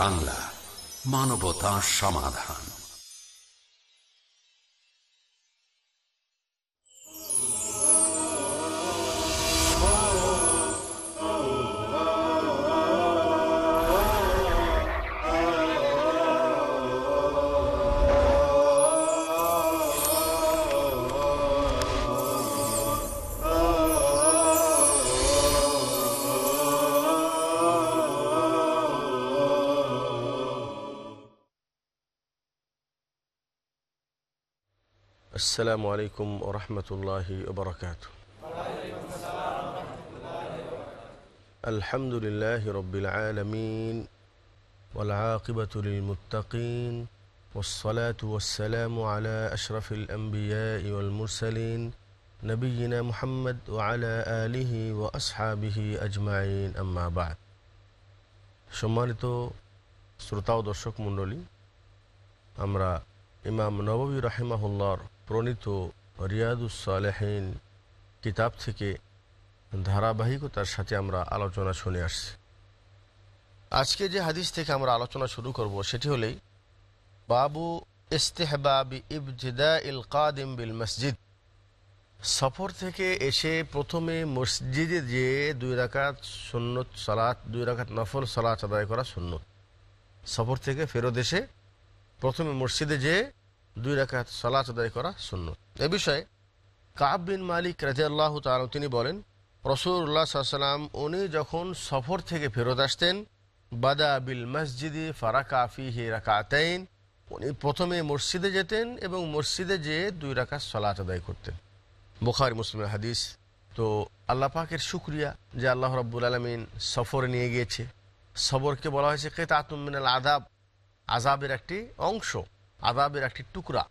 বাংলা মানবতা সমাধান। السلام عليكم ورحمة الله وبركاته الحمد لله رب العالمين والعاقبة للمتقين والصلاة والسلام على أشرف الأنبياء والمرسلين نبينا محمد وعلى آله وأصحابه أجمعين أما بعد সম্মানিত শ্রোতা ও দর্শক মণ্ডলী আমরা ইমাম নবী রাহিমাহুল্লার প্রণীত রিয়াদুসালেহীন কিতাব থেকে ধারাবাহিকতার সাথে আমরা আলোচনা শুনে আসছি। আজকে যে হাদিস থেকে আমরা আলোচনা শুরু করব সেটি হলেই বাবু ইস্তেহবাবি ইবজদা ইল কাদিম বিল মসজিদ। সফর থেকে এসে প্রথমে মসজিদে যে দুই রাকাত সুন্নত সালাত, দুই রাকাত নফল সালাত আদায় করা সুন্নত। সফর থেকে ফেরত এসে প্রথমে মসজিদে যে দুই রাকাত সালাত আদায় করা শূন্য এ বিষয়ে কাব বিন মালিক রাজি আল্লাহ তিনি বলেন রসুল্লাহ সাল্লাম উনি যখন সফর থেকে ফেরত আসতেন, বাদা বিল মসজিদে ফারাকা ফিহি রাকাতাইন। উনি প্রথমে মসজিদে যেতেন এবং মসজিদে যেয়ে দুই রাকাত সালাত আদায় করতেন। বুখারি, মুসলিমের হাদিস। তো আল্লাহ পাকের শুক্রিয়া যে আল্লাহ রব্বুল আলমিন সফরে নিয়ে গিয়েছে। সবরকে বলা হয়েছে কেতাতুমিনাল আদাব আজাবের একটি অংশ। আজাবের একটি টুকরা।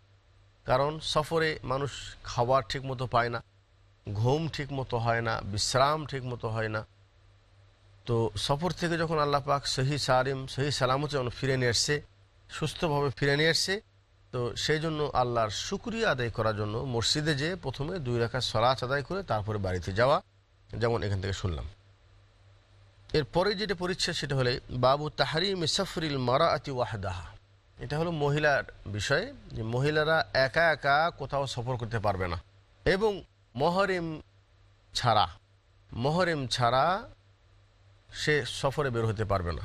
কারণ সফরে মানুষ খাবার ঠিক মতো পায় না, ঘুম ঠিক মতো হয় না, বিশ্রাম ঠিক মতো হয় না। তো সফর থেকে যখন আল্লাহ পাক সহি সারিম, সহি সালামতে যখন ফিরে নিয়ে এসছে, সুস্থভাবে ফিরে নিয়ে এসছে, তো সেই জন্য আল্লাহর শুক্রিয়া আদায় করার জন্য মসজিদে যেয়ে প্রথমে দুই রাখা সলাচ আদায় করে তারপরে বাড়িতে যাওয়া, যেমন এখান থেকে শুনলাম। এরপরে যেটা পরিচ্ছেদ সেটা হলে, বাবু তাহারিম সফরিল মারা আতি ওয়াহদাহা। এটা হলো মহিলার বিষয় যে মহিলারা একা একা কোথাও সফর করতে পারবে না এবং মহরিম ছাড়া মহরিম ছাড়া সে সফরে বের হতে পারবে না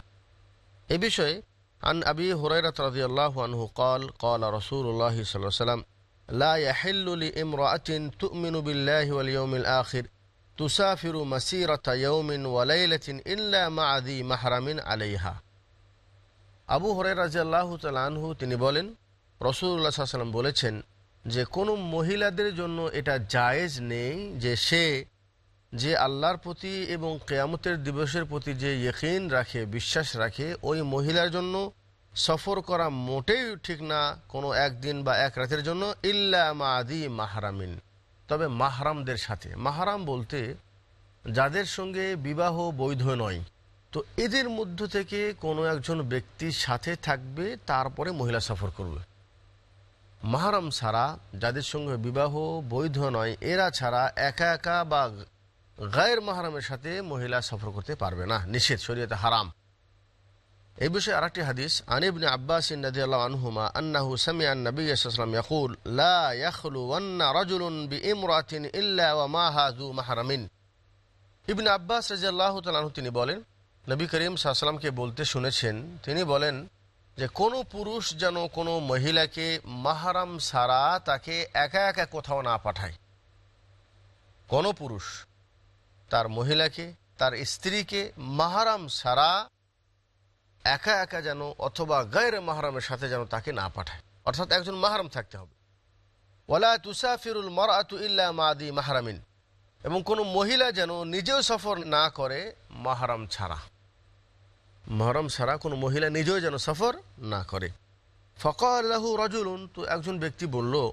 এ বিষয়ে عن أبي هريرة رضي الله عنه قال قال رسول الله صلى الله عليه وسلم لا يحل لامرأة تؤمن بالله واليوم الآخر তুসাফিরু মাসিরতা ইয়ৌমিন ওয়ালাইলাতিন ইল্লা মাদি মাহরামিন আলাইহা আবু হরে রাজিয়াল্লাহ তালহু তিনি বলেন রসুল্লাহ সাল্লাম বলেছেন যে, কোনো মহিলাদের জন্য এটা জায়েজ নেই যে সে, যে আল্লাহর প্রতি এবং কেয়ামতের দিবসের প্রতি যে ইয়কিন রাখে, বিশ্বাস রাখে, ওই মহিলার জন্য সফর করা মোটেই ঠিক না কোনো একদিন বা এক রাতের জন্য, ইল্লা মাদি মাহরামিন। তবে মাহরামদের সাথে, মাহারাম বলতে যাদের সঙ্গে বিবাহ বৈধ নয় তো এদের মধ্য থেকে কোনো একজন ব্যক্তির সাথে থাকবে, তারপরে মহিলা সফর করবে। মাহারাম ছাড়া, যাদের সঙ্গে বিবাহ বৈধ নয়, এরা ছাড়া একা একা বা গায়ের মাহারামের সাথে মহিলা সফর করতে পারবে না। নিষেধ, শরীয়তে হারাম। এই বিষয়ে আরেকটি হাদিস আনিবনে আব্বাস নদী আল্লাহ আনহুমা আন্নাহু সামিয়ান নবী সাল্লাম ইয়াকুল, লা ইয়াখলু ওয়ান্না রাজুলুন বিইমরাতিন ইল্লা ওয়া মাহা যু মাহরামিন। ইবনে আব্বাস রাদিয়াল্লাহু তাআলা তিনি বলেন নবী করিম সাল্লামকে বলতে শুনেছেন, তিনি বলেন যে কোনো পুরুষ যেন কোনো মহিলাকে মাহারাম সারা তাকে একা একা কোথাও না পাঠায়। কোনো পুরুষ তার মহিলাকে, তার স্ত্রীকে মাহারাম সারা একা একা যেন অথবা গায়ের মাহারামের সাথে যেন তাকে না পাঠায়। অর্থাৎ একজন মাহারাম থাকতে হবে। ওয়ালা তুসাফিরুল মরাতু ইল্লা মাদি মাহারামিন। এবং কোনো মহিলা যেন নিজেও সফর না করে মাহারাম ছাড়া। মহরম ছাড়া কোনো মহিলা নিজেও যেন সফর না করে। ফকরাহু রজুলুন, তো একজন ব্যক্তি বলল,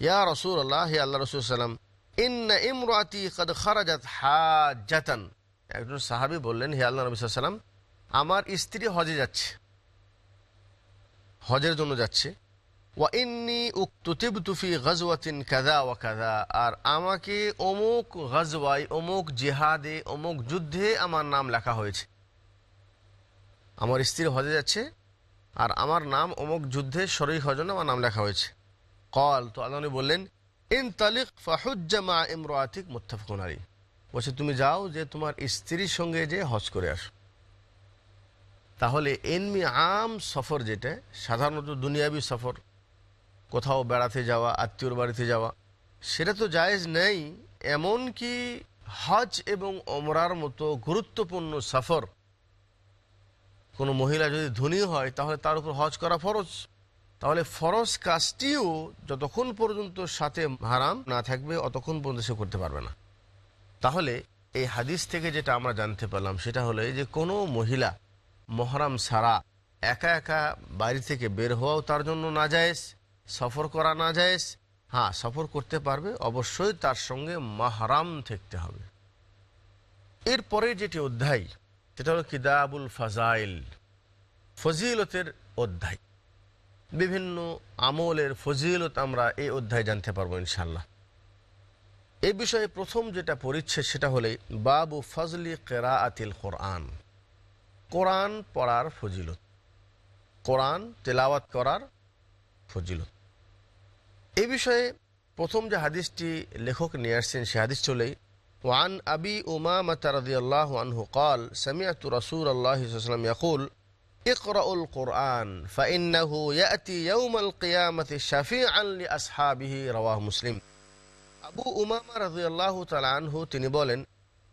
ইয়া রসুল আল্লাহ হে আল্লাহ রসুল সাল্লাম, ইন্না ইমরাতি কদ খারাজাত হাজাতান একজন সাহাবি বললেন, হে আল্লাহ নবী সাল্লাম, আমার স্ত্রী হজে যাচ্ছে। হজের জন্য যাচ্ছে। ওয়া ইন্নি উক্তুতিব তুফি গজওয়াতিন কাদা ওয়া কাদা আর আমাকে অমুক গজওয়াই অমুক জিহাদে, অমুক যুদ্ধে আমার নাম লেখা হয়েছে। আমার স্ত্রী হজে যাচ্ছে, আর আমার নাম অমুক যুদ্ধে শরীর হজনে আমার নাম লেখা হয়েছে। কল, তো আল্লাহ বললেন, ইন তালিক ফাহুজ্জামা ইমরাতিক মুত্তাফাকুন বলছে, তুমি যাও যে তোমার স্ত্রীর সঙ্গে যে হজ করে আসো। তাহলে এনমি আম সফর যেটা, সাধারণত দুনিয়াবি সফর, কোথাও বেড়াতে যাওয়া, আত্মীয়র বাড়িতে যাওয়া, সেটা তো জায়েজ নেই এমন কি হজ এবং অমরার মতো গুরুত্বপূর্ণ সফর কোনো মহিলা যদি ধনী হয়, তাহলে তার উপর হজ করা ফরজ। তাহলে ফরজ কাজটিও যতক্ষণ পর্যন্ত সাথে হারাম না থাকবে, অতক্ষণ পর্যন্ত সে করতে পারবে না। তাহলে এই হাদিস থেকে যেটা আমরা জানতে পারলাম সেটা হলো যে কোনো মহিলা মহরাম ছাড়া একা একা বাড়ি থেকে বের হওয়াও তার জন্য না যায়স সফর করা না যায়স হ্যাঁ সফর করতে পারবে, অবশ্যই তার সঙ্গে মাহরাম থাকতে হবে। এরপরে যেটি অধ্যায় সেটা হলো কিদাবুল ফাজাইল, ফজিলতের অধ্যায়। বিভিন্ন আমলের ফজিলত আমরা এই অধ্যায় জানতে পারব ইনশাল্লাহ এ বিষয়ে প্রথম যেটা পরিচ্ছে সেটা হলে বাবু ফজলি কেরা আতিল কোরআন। কোরআন পড়ার ফজিলত। কোরআন তেলাওয়াত করার ফজিলত। এ বিষয়ে প্রথম যে হাদিসটি লেখক নিয়ে আসছেন, সে হাদিস চলেই وعن أبي أمامة رضي الله عنه قال سمعت رسول الله صلى الله عليه وسلم يقول اقرأوا القرآن فإنه يأتي يوم القيامة شفيعا لأصحابه رواه مسلم আবু উমামা রাজিয়াল্লাহ তালানহু তিনি বলেন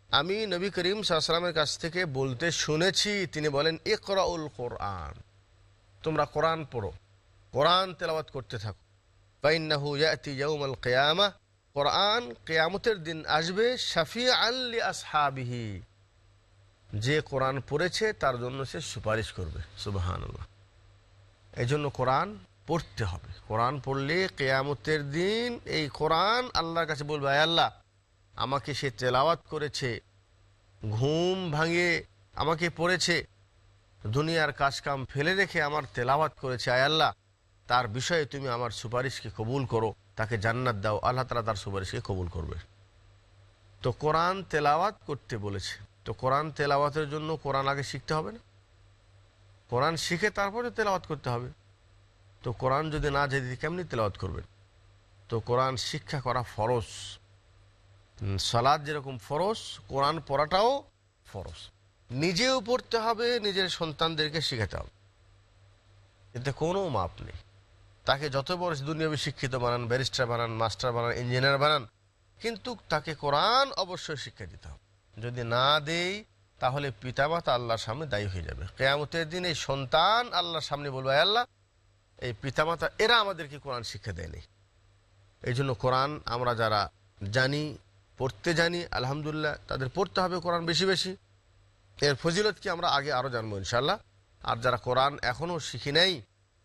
আমি নবী করিম সাহসালামের কাছ থেকে বলতে শুনেছি তিনি বলেন ইকরাউল কোরআন তোমরা কোরআন পড়ো কোরআন তেলাওয়াত করতে থাকো ফাইন্নাহু ইয়াতি ইয়াউমাল কিয়ামা কোরআন কেয়ামতের দিন আসবে শাফি আল্লি আসহাবিহি যে কোরআন পড়েছে তার জন্য সে সুপারিশ করবে, সুবহানাল্লাহ। এই জন্য কোরআন পড়তে হবে। কোরআন পড়লে কেয়ামতের দিন এই কোরআন আল্লাহর কাছে বলবে, আয় আল্লাহ, আমাকে সে তেলাওয়াত করেছে, ঘুম ভাঙিয়ে আমাকে পড়েছে, দুনিয়ার কাজকাম ফেলে রেখে আমার তেলাওয়াত করেছে। আয় আল্লাহ, তার বিষয়ে তুমি আমার সুপারিশকে কবুল করো। তাকে জান্নাত দাও, আল্লাহ তালা তার সুপারিশকে কবুল করবে। তো কোরআন তেলাওয়াত করতে বলেছে। তো কোরআন তেলাওয়াতের জন্য কোরআন আগে শিখতে হবে না। কোরআন শিখে তারপরে তেলাওয়াত করতে হবে। তো কোরআন যদি না যেতে কেমনি তেলাওয়াত করবেন? তো কোরআন শিক্ষা করা ফরজ। সালাদ যেরকম ফরজ, কোরআন পড়াটাও ফরজ। নিজেও পড়তে হবে, নিজের সন্তানদেরকে শেখাতে হবে। এতে কোনো মাপ নেই। তাকে যত বড় দুনিয়াবী শিক্ষিত বানান ব্যারিস্টার বানান মাস্টার বানান ইঞ্জিনিয়ার বানান, কিন্তু তাকে কোরআন অবশ্যই শিক্ষা দিতে হবে। যদি না দেই, তাহলে পিতামাতা আল্লাহর সামনে দায়ী হয়ে যাবে। কেয়ামতের দিন এই সন্তান আল্লাহর সামনে বলবে আল্লাহ, এই পিতামাতা, এরা আমাদেরকে কোরআন শিক্ষা দেয়নি। এই জন্য কোরআন আমরা যারা জানি, পড়তে জানি, আলহামদুলিল্লাহ, তাদের পড়তে হবে কোরআন বেশি বেশি। এর ফজিলত কি? আমরা আগে আরও জানব ইনশাল্লাহ আর যারা কোরআন এখনও শিখি নেই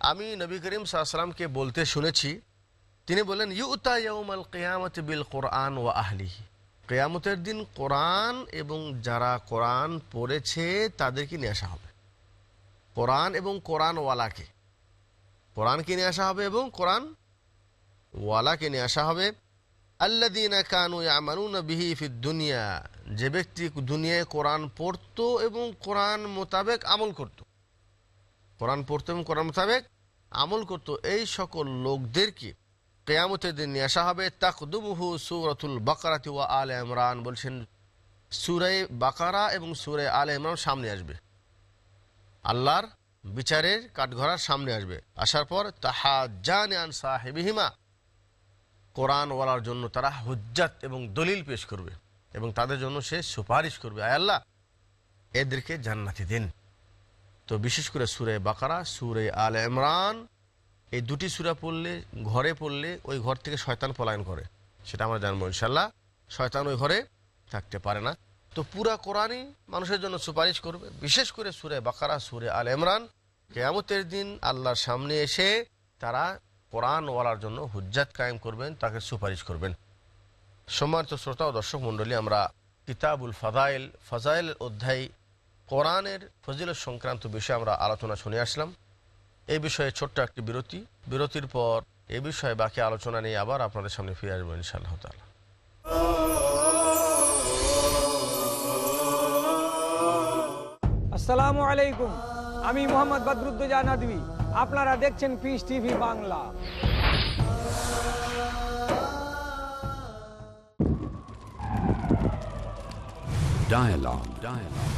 আমি নবী করিম সাল্লামকে বলতে শুনেছি, তিনি বলেন ইউতা ইয়ৌমাল কেয়ামত বিল কোরআন ও আহলিহি। কেয়ামতের দিন কোরআন এবং যারা কোরআন পড়েছে তাদেরকে নিয়ে আসা হবে। কোরআন এবং কোরআনওয়ালাকে। কোরআনকে নিয়ে আসা হবে এবং কোরআন ওয়ালাকে নিয়ে আসা হবে। আল্লাদিনা কানু আমানুন বিহি ফি দুনিয়া। যে ব্যক্তি দুনিয়ায় কোরআন পড়তো এবং কোরআন মোতাবেক আমল করত। কোরআন পড়তো এবং কোরআন মোতাবেক আমল করত এই সকল লোকদেরকে কেয়ামতের দিন নিয়ে আসা হবে। তাকদুমহু সুরতুল বাকারাতি ওয়া আল ইমরান বলছেন সুরে বাকারা এবং সুরে আল ইমরান সামনে আসবে। আল্লাহর বিচারের কাঠঘরার সামনে আসবে। আসার পর তাহা জান সাহেবিহিমা, কোরআনওয়ালার জন্য তারা হুজ্জাত এবং দলিল পেশ করবে এবং তাদের জন্য সে সুপারিশ করবে। আয় আল্লাহ, এদেরকে জান্নাতি দিন। তো বিশেষ করে সুরে বাকারা, সুরে আল ইমরান, এই দুটি সুরা পড়লে, ঘরে পড়লে ওই ঘর থেকে শয়তান পলায়ন করে। সেটা আমরা জানব ইনশাল্লাহ শয়তান ওই ঘরে থাকতে পারে না। তো পুরা কোরআনই মানুষের জন্য সুপারিশ করবে। বিশেষ করে সুরে বাকারা, সুরে আল ইমরান, কেয়ামতের দিন আল্লাহর সামনে এসে তারা কোরআন ওয়ালার জন্য হুজ্জাত কায়েম করবেন, তাকে সুপারিশ করবেন। সম্মানিত শ্রোতা ও দর্শক মণ্ডলী, আমরা কিতাবুল ফাজাইল ফাজাইল অধ্যায় কোরআনের ফজিলত সংক্রান্ত বিষয়ে আমরা আলোচনা শুনে আসলাম। এই বিষয়ে ছোট্ট একটি বিরতি। বিরতির পর এ বিষয়ে বাকি আলোচনা নিয়ে আবার আপনাদের সামনে ফিরে আসব ইনশাআল্লাহ তালা আসসালামু আলাইকুম। আমি মোহাম্মদ বদরুদ্দোজা নদী আপনারা দেখছেন peace TV Bangla. Dialogue. Dialogue.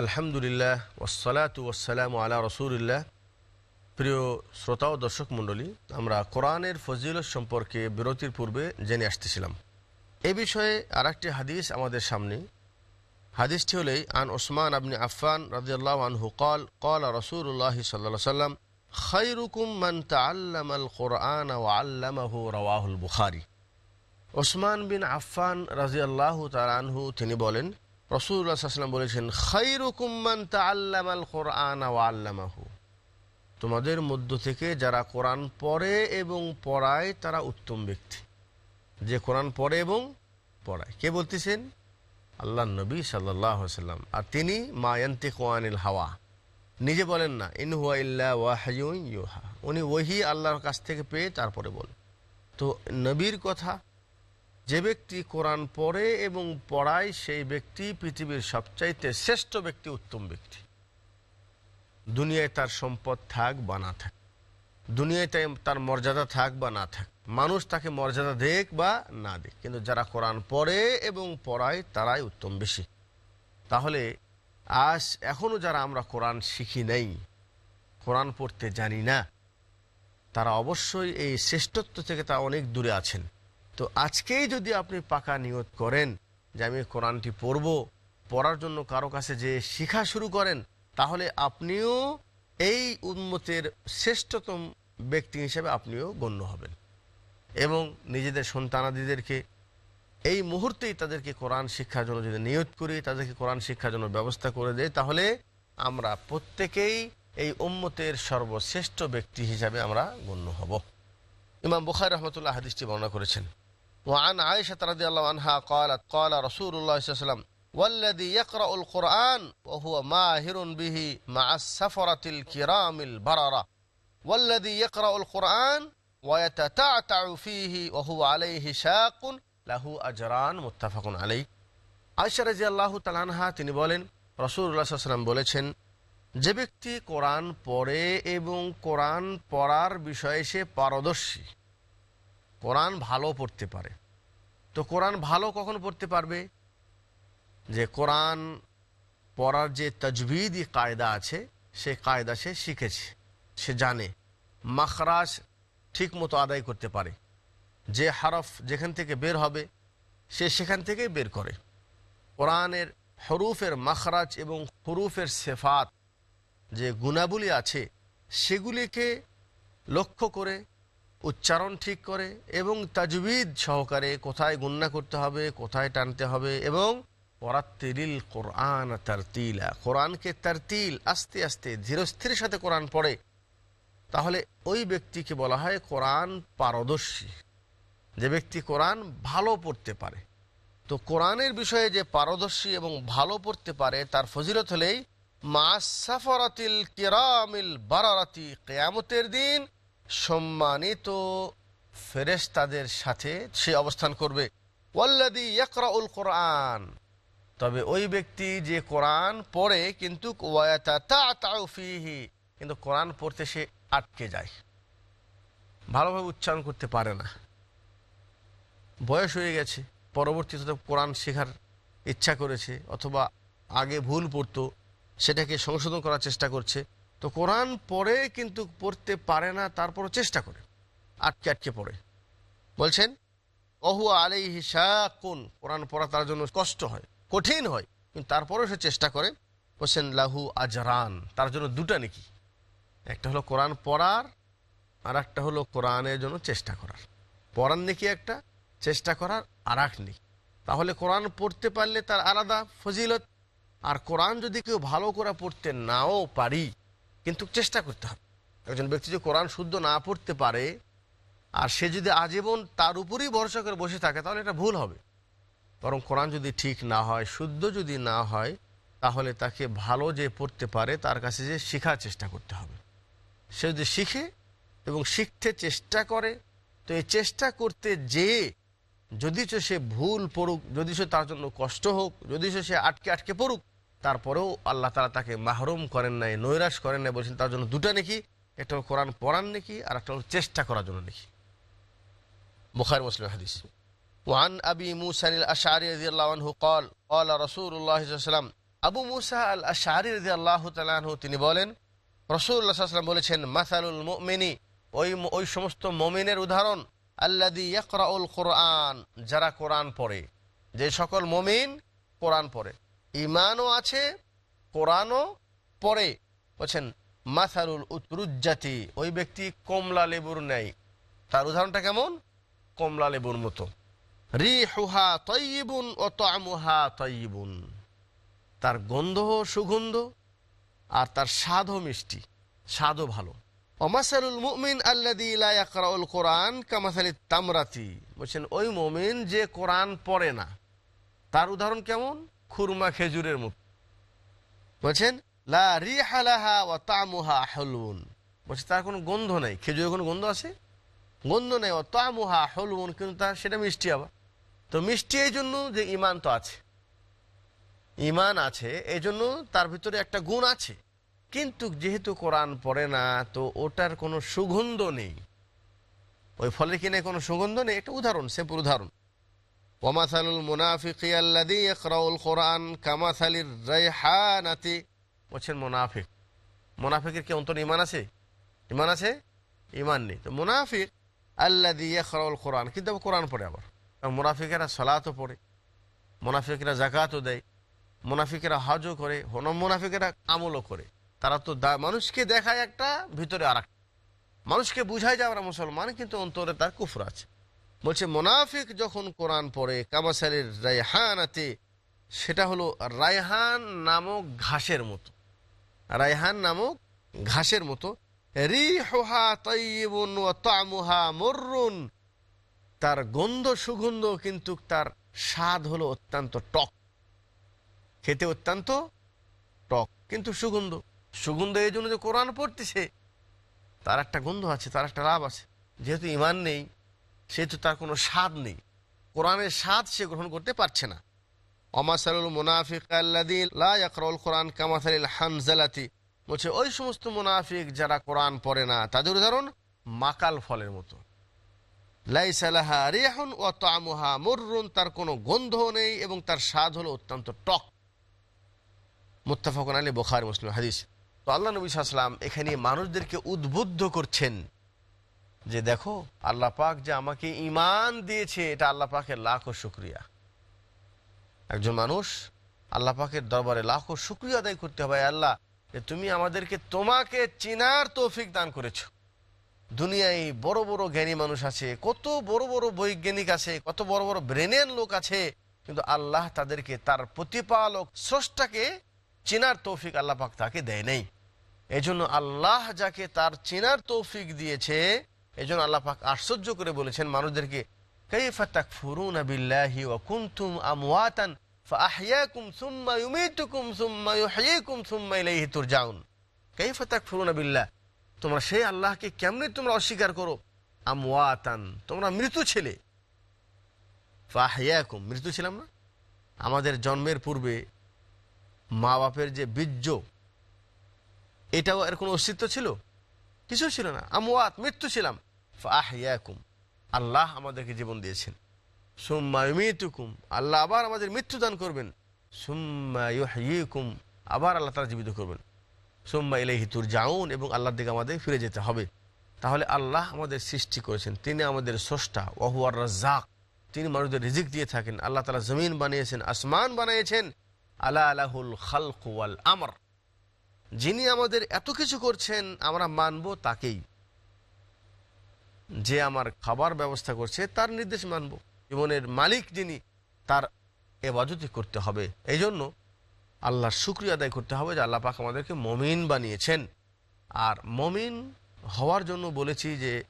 আলহামদুলিল্লাহ ওসালাত ওসালাম আলা রসুলিল্লাহ। প্রিয় শ্রোতা ও দর্শক মণ্ডলী, আমরা কোরআনের ফজিলত সম্পর্কে বিরতির পূর্বে জেনে আসতেছিলাম। এ বিষয়ে আর হাদিস আমাদের সামনে। হাদিসটি হলেই, আন ওসমান আবনি আফান রাজিয়াল্লাহ আনহু কল কল রসুল্লাহ সাল্লা সাল্লাম খৈরুকুম মান তাল্লামাল কোরআন ও আল্লামাহু রওয়াহুল বুখারি। ওসমান বিন আফফান রাজিয়াল্লাহ তার আনহু, তিনি বলেন রসুল্লাহ সাল্লাম বলেছেন তোমাদের মধ্য থেকে যারা কোরআন পড়ে এবং পড়ায়, তারা উত্তম ব্যক্তি। যে কোরআন পড়ে এবং পড়ায়। কে বলতেছেন? আল্লাহ নবী সাল্লাম আর তিনি মায়ান্তি কোয়ানিল হাওয়া। নিজে বলেন না, ইন হুয়া ইল্লা উনি ওহি আল্লাহর কাছ থেকে পেয়ে তারপরে বলেন। তো নবীর কথা যে ব্যক্তি কোরআন পড়ে এবং পড়ায় সেই ব্যক্তি পৃথিবীর সবচাইতে শ্রেষ্ঠ ব্যক্তি, উত্তম ব্যক্তি। দুনিয়ায় তার সম্পদ থাক বা না থাক, দুনিয়ায় তার মর্যাদা থাক বা না থাক, মানুষ তাকে মর্যাদা দেখ বা না দেখ কিন্তু যারা কোরআন পড়ে এবং পড়ায় তারাই উত্তম বেশি। তাহলে আজ এখনও যারা আমরা কোরআন শিখি নাই, কোরআন পড়তে জানি না, তারা অবশ্যই এই শ্রেষ্ঠত্ব থেকে তা অনেক দূরে আছেন। তো আজকেই যদি আপনি পাকা নিয়ত করেন যে আমি কোরআনটি পড়ব, পড়ার জন্য কারও কাছে যে শিখা শুরু করেন, তাহলে আপনিও এই উন্মতের শ্রেষ্ঠতম ব্যক্তি হিসেবে আপনিও গণ্য হবেন। এবং নিজেদের সন্তানাদিদেরকে এই মুহূর্তেই তাদেরকে কোরআন শিক্ষার জন্য যদি নিয়ত করি, তাদেরকে কোরআন শিক্ষার জন্য ব্যবস্থা করে দেয় তাহলে আমরা প্রত্যেকেই এই উম্মতের সর্বশ্রেষ্ঠ ব্যক্তি হিসাবে আমরা গণ্য হব। ইমাম বুখার রহমতুল্লাহ হাদিসটি বর্ণনা করেছেন وعن عائشة رضي الله عنها قالت قال رسول الله صلى الله عليه وسلم والذي يقرأ القرآن وهو ماهر به مع السفرة الكرام البررة والذي يقرأ القرآن ويتتعتع فيه وهو عليه شاق له أجران متفق عليه আয়সা রাজি আল্লাহ তালানহা তিনি বলেন রসুল্লাহ সাল্লাম বলেছেন যে ব্যক্তি কোরআন পড়ে এবং কোরআন পড়ার বিষয়ে সে পারদর্শী কোরআন ভালো পড়তে পারে। তো কোরআন ভালো কখন পড়তে পারবে? যে কোরআন পড়ার যে তজবিদি কায়দা আছে, সে কায়দা সে শিখেছে, সে জানে। মাখরাজ ঠিক মতো আদায় করতে পারে। যে হারফ যেখান থেকে বের হবে, সে সেখান থেকেই বের করে। কোরআনের হরুফের মাখরাজ এবং হরুফের সেফাত যে গুণাবলী আছে, সেগুলিকে লক্ষ্য করে উচ্চারণ ঠিক করে এবং তাজবিদ সহকারে কোথায় গুন্না করতে হবে, কোথায় টানতে হবে এবং পরাত্তিরিল কোরআন তারতিলা, কোরআনকে তারতিল, আস্তে আস্তে ধীরস্থির সাথে কোরআন পড়ে। তাহলে ওই ব্যক্তিকে বলা হয় কোরআন পারদর্শী। যে ব্যক্তি কোরআন ভালো পড়তে পারে। তো কোরআনের বিষয়ে যে পারদর্শী এবং ভালো পড়তে পারে, তার ফজিলত হলেই মাসাফরাতিল কেরামিল বারারাতি, কেয়ামতের দিন সম্মানিত ফেরেশতাদের সাথে সে অবস্থান করবে। ওয়াল্লাদি ইয়াকরাউল কোরআন। তবে ওই ব্যক্তি যে কোরআন পড়ে কিন্তু কিন্তু কোরআন পড়তে সে আটকে যায়। ভালোভাবে উচ্চারণ করতে পারে না। বয়স হয়ে গেছে, পরবর্তীতে কোরআন শেখার ইচ্ছা করেছে, অথবা আগে ভুল পড়তো, সেটাকে সংশোধন করার চেষ্টা করছে। তো কোরআন পড়ে কিন্তু পড়তে পারে না, তারপরও চেষ্টা করে, আটকে আটকে পড়ে। বলছেন অহু আলাই হিসাকুন কোরআন পড়া তার জন্য কষ্ট হয়, কঠিন হয়, কিন্তু তারপরেও সে চেষ্টা করে। বলছেন, লাহু আজরান। তার জন্য দুটা নাকি। একটা হলো কোরআন পড়ার, আর একটা হলো কোরআনের জন্য চেষ্টা করার। পড়ার নাকি একটা, চেষ্টা করার আর এক নেই তাহলে কোরআন পড়তে পারলে তার আলাদা ফজিলত। আর কোরআন যদি কেউ ভালো করে পড়তে নাও পারি কিন্তু চেষ্টা করতে হবে। একজন ব্যক্তি যদি কোরআন শুদ্ধ না পড়তে পারে, আর সে যদি আজীবন তার উপরেই ভরসা করে বসে থাকে, তাহলে এটা ভুল হবে। বরং কোরআন যদি ঠিক না হয়, শুদ্ধ যদি না হয়, তাহলে তাকে ভালো যে পড়তে পারে, তার কাছে যে শেখার চেষ্টা করতে হবে। সে যদি শিখে এবং শিখতে চেষ্টা করে, তো এই চেষ্টা করতে যে যদি সে ভুল পড়ুক, যদি সে তার জন্য কষ্ট হোক, যদি সে আটকে আটকে পড়ুক তারপরেও আল্লাহ তালা তাকে মাহরুম করেন নাই নৈরাশ করেন নাই বলছেন তার জন্য দুটা নাকি একটা হলো কোরআন পড়ান নাকি আর একটা হলো চেষ্টা করার জন্য নাকি বুখার মুসলিম হাদিস وعن أبي موسى الأشعري رضي الله عنه قال قال رسول الله صلى الله عليه وسلم আবু মুসা আল আশারি রদি আল্লাহ তালাহ তিনি বলেন রসুল্লাহ সাল্লাম বলেছেন মাসালুল মুমিনি ওই ওই সমস্ত মমিনের উদাহরণ আল্লাদি ইয়াকরাউল কোরআন যারা কোরআন পড়ে যে সকল মমিন কোরআন পড়ে ইমানও আছে, কোরআনও পড়ে। বলছেন মাসারুল উতরুজ্জাতি ওই ব্যক্তি কমলা লেবুর নেয় তার উদাহরণটা কেমন? কমলা লেবুর মতো। রি হুহা তৈবুন ও তামুহা তৈবুন তার গন্ধ, সুগন্ধ আর তার স্বাদও মিষ্টি, স্বাদও ভালো। অমাসারুল মুমিন আল্লাদিল কোরআন কামাসালি তামরাতি। বলছেন, ওই মুমিন যে কোরআন পড়ে না, তার উদাহরণ কেমন? খুরমা খেজুরের মতো বলছেন, লা বলছে, তার কোনো গন্ধ নেই। খেজুরের কোনো গন্ধ আছে? গন্ধ নেই ও তামুহা হলুন কিন্তু তার সেটা মিষ্টি আবার। তো মিষ্টি এই জন্য যে ইমান তো আছে। ইমান আছে, এই জন্য তার ভিতরে একটা গুণ আছে। কিন্তু যেহেতু কোরআন পড়ে না, তো ওটার কোনো সুগন্ধ নেই। ওই ফলের কিনে কোনো সুগন্ধ নেই, একটা উদাহরণ সেপুর উদাহরণ। ওমাসালুল মুনাফিক আল্লাদি ইকরাউল কোরআন কামাসালির রাইহানাতি বলছেন মুনাফিক। মুনাফিকের কি অন্তর ইমান আছে? ইমান আছে? ইমান নেই। তো মুনাফিক আল্লাদি ইকরাউল কোরআন কিন্তু কোরআন পড়ে আবার। মুনাফিকেরা সলাতও পড়ে, মুনাফিকেরা জাকাতও দেয়, মুনাফিকেরা হজও করে হন মুনাফিকেরা আমলও করে। তারা তো মানুষকে দেখায় একটা, ভিতরে আর মানুষকে বুঝায় যে আমরা মুসলমান, কিন্তু অন্তরে তার কুফর আছে। বলছে, মোনাফিক যখন কোরআন পড়ে কামাসারের রায়হানাতে, সেটা হলো রায়হান নামক ঘাসের মতো। রায়হান নামক ঘাসের মতো। রি হোহা তৈবুন তামুহা মর্রুন। তার গন্ধ সুগন্ধ কিন্তু তার স্বাদ হলো অত্যন্ত টক। খেতে অত্যন্ত টক, কিন্তু সুগন্ধ। সুগন্ধ এই জন্য যে কোরআন পড়তেছে, তার একটা গন্ধ আছে, তার একটা লাভ আছে। যেহেতু ইমান নেই সেহেতু তার কোনো স্বাদ নেই। কোরআনের স্বাদ সে গ্রহণ করতে পারছে না। অমাসারুল মুনাফিক আল্লাদিল কোরআন কামাসালিল হানজালাতি। বলছে, ওই সমস্ত মুনাফিক যারা কোরআন পড়ে না, তাদের উদাহরণ মাকাল ফলের মতো। মুররুন, তার কোনো গন্ধ নেই এবং তার স্বাদ হলো অত্যন্ত টক। মুত্তাফাকুন আলী বোখার মুসলিম হাদিস। তো আল্লাহ নবী সাল্লাম এখানে মানুষদেরকে উদ্বুদ্ধ করছেন। যে দেখো, আল্লাহ পাক যে আমাকে ইমান দিয়েছে, এটা আল্লাহ পাকের লাখো শুক্রিয়া। একজন মানুষ আল্লাহ পাকের দরবারে লাখো শুক্রিয়া আদায় করতে হবে আল্লাহ, যে তুমি আমাদেরকে তোমাকে চিনার তৌফিক দান করেছ। দুনিয়ায় বড় বড় জ্ঞানী মানুষ আছে, কত বড় বড় বৈজ্ঞানিক আছে, কত বড় বড় ব্রেনের লোক আছে, কিন্তু আল্লাহ তাদেরকে, তার প্রতিপালক স্রষ্টাকে চেনার তৌফিক আল্লাহ পাক তাকে দেয় নেই। এই জন্য আল্লাহ যাকে তার চেনার তৌফিক দিয়েছে এই জন্য আল্লাহ আশ্চর্য করে বলেছেন মানুষদেরকে তোমরা সেই আল্লাহকে কেমনি তোমরা অস্বীকার করো? আমওয়াতান, তোমরা মৃত ছেলে। ফাহিয়াকুম মৃত ছিলাম না? আমাদের জন্মের পূর্বে মা বাপের যে বীর্য, এটাও এর কোনো অস্তিত্ব ছিল? কিছু ছিল না। আমওয়াত মৃত্যু ছিলাম। ফাহিয়াকুম। আল্লাহ আমাদেরকে জীবন দিয়েছেন। সুম্মা ইমিতুকুম আল্লাহ আবার আমাদের মৃত্যু দান করবেন। সুম্মা ইউহয়িকুম আবার আল্লাহ তারা জীবিত করবেন। সুম্মা ইলাইহি তুরজাউন এবং আল্লাহর দিকে আমাদের ফিরে যেতে হবে। তাহলে আল্লাহ আমাদের সৃষ্টি করেছেন। তিনি আমাদের স্রষ্টা। ওহুয়ার রাজাক তিনি মানুষদের রিজিক দিয়ে থাকেন। আল্লাহ তালা জমিন বানিয়েছেন, আসমান বানিয়েছেন। আল্লাহ আলাহুল খালকুয়াল আমর। যিনি আমাদের এত কিছু করছেন, আমরা মানব তাকেই। যে আমার খাবার ব্যবস্থা করছে, তার নির্দেশ মানব। জীবনের মালিক যিনি, তার এবাজতি করতে হবে। এই জন্য আল্লাহর শুক্রিয়া আদায় করতে হবে যে আল্লাহ পাক আমাদেরকে মমিন বানিয়েছেন। আর মমিন হওয়ার জন্য বলেছি যে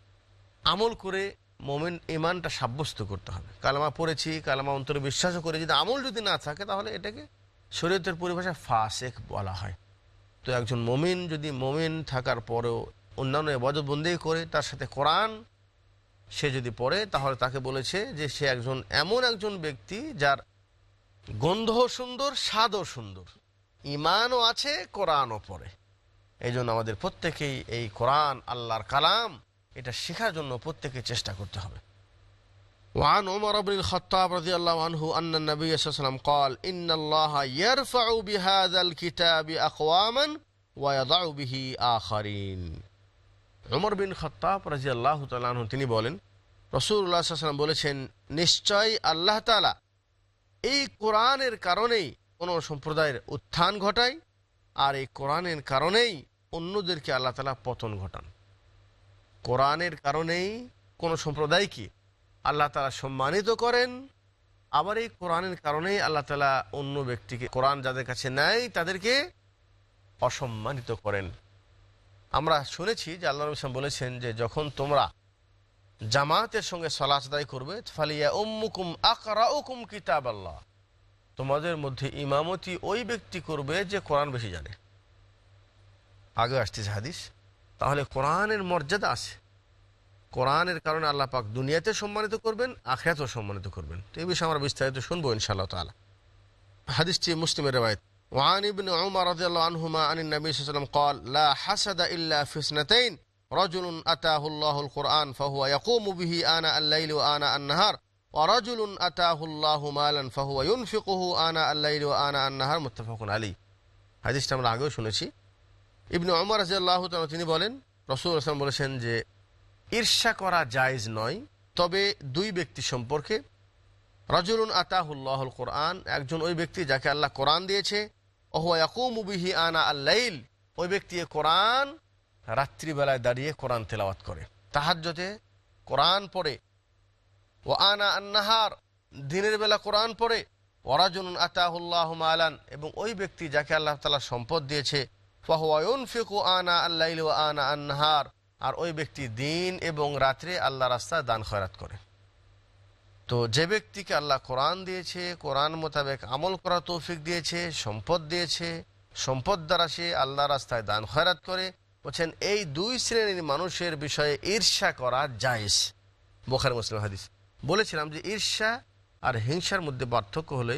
আমল করে মমিন ইমানটা সাব্যস্ত করতে হবে। কালামা পড়েছি, কালামা অন্তরে বিশ্বাসও করে যদি আমল যদি না থাকে, তাহলে এটাকে শরীয়তের পরিভাষায় ফাসেক বলা হয়। তো একজন মমিন যদি মমিন থাকার পরেও অন্যান্য বন্দী করে তার সাথে কোরআন সে যদি পড়ে, তাহলে তাকে বলেছে যে সে একজন, এমন একজন ব্যক্তি যার গন্ধ সুন্দর, স্বাদও সুন্দর। ইমানও আছে, কোরআনও পড়ে। এই জন্য আমাদের প্রত্যেকেই এই কোরআন, আল্লাহর কালাম, এটা শেখার জন্য প্রত্যেকে চেষ্টা করতে হবে। وعن عمر بن الخطاب رضي الله عنه أن النبي صلى الله عليه وسلم قال إن الله يرفع بهذا الكتاب أقواما ويضع به آخرين عمر بن الخطاب رضي الله تعالى عنه তিনি বলেন রসুল্লাহ সাল্লাম বলেছেন নিশ্চয় আল্লাহ তালা এই কোরআনের কারণেই কোনো সম্প্রদায়ের উত্থান ঘটায় আর এই কোরআনের কারণেই অন্যদেরকে আল্লাহ তালা পতন ঘটান কোরআনের কারণেই কোনো সম্প্রদায়কে আল্লাহ তালা সম্মানিত করেন। আবার এই কোরআনের কারণেই আল্লাহ তালা অন্য ব্যক্তিকে, কোরআন যাদের কাছে নেয় তাদেরকে অসম্মানিত করেন। আমরা শুনেছি যে আল্লাহ রসলাম বলেছেন যে যখন তোমরা জামাতের সঙ্গে সলাচ আদায় করবে, ফালিয়া উম্মুকুম আকরা উকুম কিতাব আল্লাহ তোমাদের মধ্যে ইমামতি ওই ব্যক্তি করবে যে কোরআন বেশি জানে। আগে আসতেছে হাদিস, তাহলে কোরআনের মর্যাদা আছে। কোরআনের কারণে আল্লাহ পাক দুনিয়াতে সম্মানিত করবেন আখেরাতেও সম্মানিত করবেন তো এই বিষয়ে আমরা বিস্তারিত শুনবো ইনশাআল্লাহ তালা হাদিসটি মুসলিমের রেবায়ত وعن ابن عمر رضي الله عنهما عن النبي صلى الله عليه وسلم قال لا حسد إلا في اثنتين رجل أتاه الله القرآن فهو يقوم به آناء الليل وآناء النهار ورجل أتاه الله مالا فهو ينفقه آناء الليل وآناء النهار متفق عليه হাদিসটা আমরা আগেও শুনেছি ইবনু অমর রাজিয়াল্লাহ তিনি বলেন রসুল আসলাম বলেছেন যে ঈর্ষা করা জায়েজ নয়। তবে দুই ব্যক্তি সম্পর্কে রজুলুন আতাহুল্লাহুল কোরআন, একজন ওই ব্যক্তি যাকে আল্লাহ কোরআন দিয়েছে ওহুয়াকুমুবিহি আনা আল্লাইল, ওই ব্যক্তি কোরআন রাত্রিবেলায় দাঁড়িয়ে কোরআন তেলাওয়াত করে। তাহাজ্যতে কোরআন পড়ে ও আনা আন্নাহার, দিনের বেলা কোরআন পড়ে ওরাজুন আতাহুল্লাহ আলান এবং ওই ব্যক্তি যাকে আল্লাহ তালা সম্পদ দিয়েছে ফাহুয়ায়ুন ফিকু আনা আল্লাইল ও আনা আন্নাহার। আর ওই ব্যক্তি দিন এবং রাত্রে আল্লাহ রাস্তায় দান খয়রাত করে তো যে ব্যক্তিকে আল্লাহ কোরআন দিয়েছে, কোরআন মোতাবেক আমল করা তৌফিক দিয়েছে, সম্পদ দিয়েছে, সম্পদ দ্বারা সে আল্লাহ রাস্তায় দান খয়রাত করে, বলছেন এই দুই শ্রেণির মানুষের বিষয়ে ঈর্ষা করা জায়েজ। বোখার মুসলিম হাদিস। বলেছিলাম যে ঈর্ষা আর হিংসার মধ্যে পার্থক্য হলে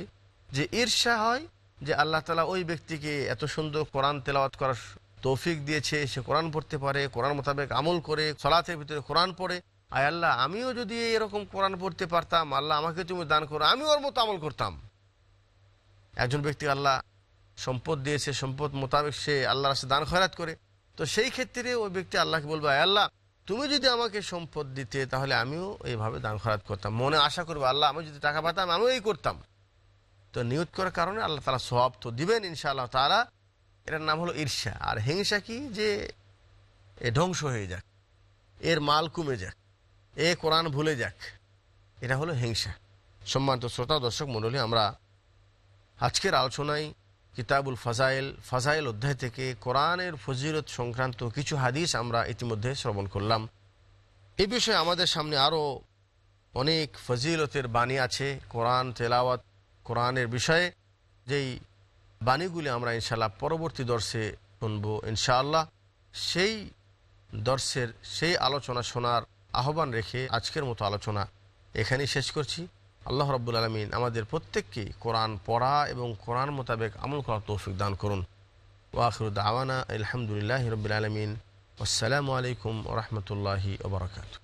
যে ঈর্ষা হয় যে আল্লাহ তালা ওই ব্যক্তিকে এত সুন্দর কোরআন তেলাওয়াত করার তৌফিক দিয়েছে, সে কোরআন পড়তে পারে, কোরআন মোতাবেক আমল করে, সলাতের ভিতরে কোরআন পড়ে। আয় আল্লাহ, আমিও যদি এরকম কোরআন পড়তে পারতাম, আল্লাহ আমাকে তুমি দান করো আমি ওর মতো আমল করতাম। একজন ব্যক্তি আল্লাহ সম্পদ দিয়েছে, সম্পদ মোতাবেক সে আল্লাহ রাস্তা দান খয়রাত করে। তো সেই ক্ষেত্রে ওই ব্যক্তি আল্লাহকে বলব, আয় আল্লাহ, তুমি যদি আমাকে সম্পদ দিতে, তাহলে আমিও এইভাবে দান খরাত করতাম। মনে আশা করব, আল্লাহ, আমি যদি টাকা পাতাম আমিও এই করতাম। তো নিয়ত করার কারণে আল্লাহ তালা সব তো দিবেন, ইনশাআল্লাহ তালা এটার নাম হলো ঈর্ষা। আর হিংসা কি? যে এ ধ্বংস হয়ে যাক, এর মাল কমে যাক, এ কোরআন ভুলে যাক। এটা হলো হিংসা। সম্মানিত শ্রোতা, দর্শক, মণ্ডলী, আমরা আজকের আলোচনায় কিতাবুল ফাজাইল ফাজাইল অধ্যায় থেকে কোরআনের ফজিলত সংক্রান্ত কিছু হাদিস আমরা ইতিমধ্যে শ্রবণ করলাম। এ বিষয়ে আমাদের সামনে আরও অনেক ফজিলতের বাণী আছে। কোরআন তেলাওয়াত, কোরআনের বিষয়ে যেই বাণীগুলি আমরা ইনশাল্লাহ পরবর্তী দর্শে শুনব। ইনশাআল্লাহ সেই দর্শের সেই আলোচনা শোনার আহ্বান রেখে আজকের মতো আলোচনা এখানেই শেষ করছি। আল্লাহ রব্বুল আলমিন আমাদের প্রত্যেককেই কোরআন পড়া এবং কোরআন মোতাবেক আমল করার তৌফিক দান করুন। ওয়াখির দাওয়ানা আলহামদুলিল্লাহ রবিল আলমিন। আসসালামু আলাইকুম রহমতুল্লাহি ওবরাকাতু